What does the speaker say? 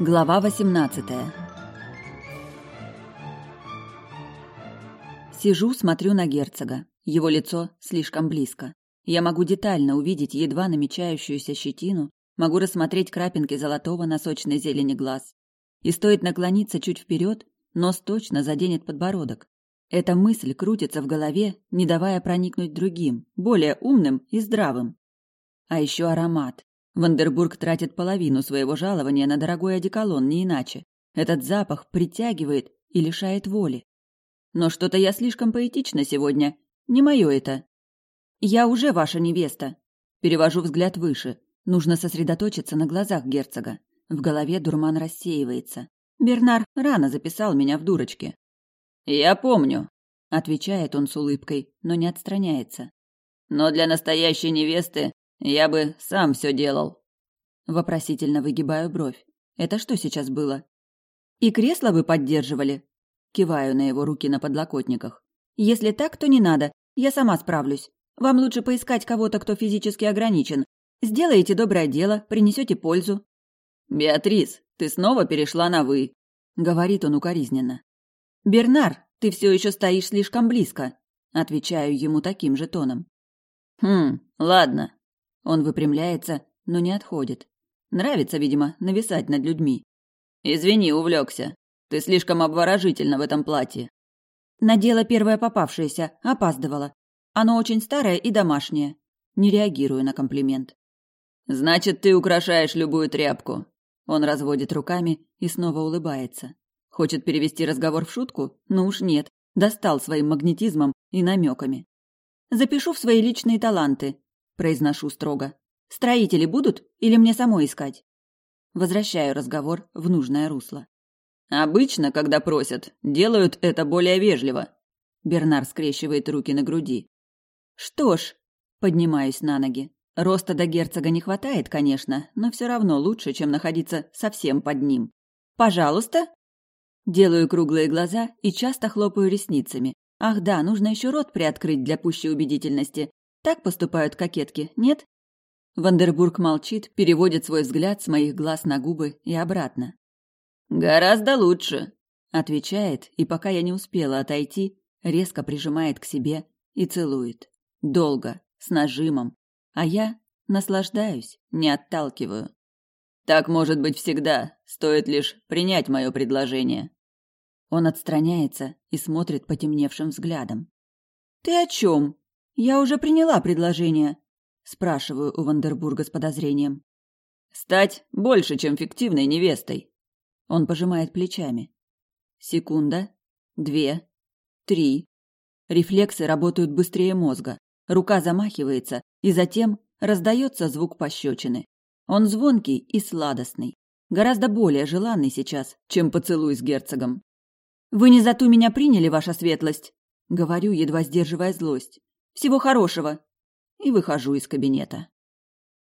Глава 18 Сижу, смотрю на герцога. Его лицо слишком близко. Я могу детально увидеть едва намечающуюся щетину, могу рассмотреть крапинки золотого на сочной зелени глаз. И стоит наклониться чуть вперед, нос точно заденет подбородок. Эта мысль крутится в голове, не давая проникнуть другим, более умным и здравым. А еще аромат. Вандербург тратит половину своего жалования на дорогой одеколон, не иначе. Этот запах притягивает и лишает воли. Но что-то я слишком поэтична сегодня. Не мое это. Я уже ваша невеста. Перевожу взгляд выше. Нужно сосредоточиться на глазах герцога. В голове дурман рассеивается. Бернар рано записал меня в дурочке. «Я помню», — отвечает он с улыбкой, но не отстраняется. «Но для настоящей невесты я бы сам все делал. Вопросительно выгибаю бровь. Это что сейчас было? И кресло вы поддерживали? Киваю на его руки на подлокотниках. Если так, то не надо. Я сама справлюсь. Вам лучше поискать кого-то, кто физически ограничен. Сделаете доброе дело, принесете пользу. Беатрис, ты снова перешла на вы, говорит он укоризненно. Бернар, ты все еще стоишь слишком близко, отвечаю ему таким же тоном. Хм, ладно, он выпрямляется, но не отходит. Нравится, видимо, нависать над людьми. Извини, увлекся. Ты слишком обворожительна в этом платье. Надела первое попавшееся, опаздывала. Оно очень старое и домашнее. Не реагирую на комплимент. Значит, ты украшаешь любую тряпку. Он разводит руками и снова улыбается. Хочет перевести разговор в шутку? Ну уж нет. Достал своим магнетизмом и намеками. Запишу в свои личные таланты произношу строго. Строители будут или мне самой искать? Возвращаю разговор в нужное русло. Обычно, когда просят, делают это более вежливо. Бернар скрещивает руки на груди. Что ж, поднимаюсь на ноги. Роста до герцога не хватает, конечно, но все равно лучше, чем находиться совсем под ним. Пожалуйста. Делаю круглые глаза и часто хлопаю ресницами. Ах да, нужно еще рот приоткрыть для пущей убедительности. Так поступают кокетки, нет? Вандербург молчит, переводит свой взгляд с моих глаз на губы и обратно. Гораздо лучше, отвечает, и пока я не успела отойти, резко прижимает к себе и целует. Долго, с нажимом, а я наслаждаюсь, не отталкиваю. Так может быть всегда, стоит лишь принять мое предложение. Он отстраняется и смотрит потемневшим взглядом. Ты о чем? «Я уже приняла предложение», — спрашиваю у Вандербурга с подозрением. «Стать больше, чем фиктивной невестой». Он пожимает плечами. Секунда, две, три. Рефлексы работают быстрее мозга. Рука замахивается, и затем раздается звук пощечины. Он звонкий и сладостный. Гораздо более желанный сейчас, чем поцелуй с герцогом. «Вы не за ту меня приняли, ваша светлость?» Говорю, едва сдерживая злость. Всего хорошего!» И выхожу из кабинета.